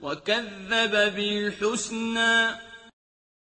وكذب بالحسنى